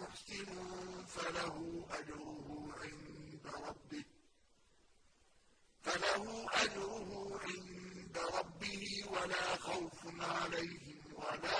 مُحْسِنٌ فَلَهُ أَجْرُهُ عِندَ رَبِّهِ وَلَا خَوْفٌ عَلَيْهِمْ وَلَا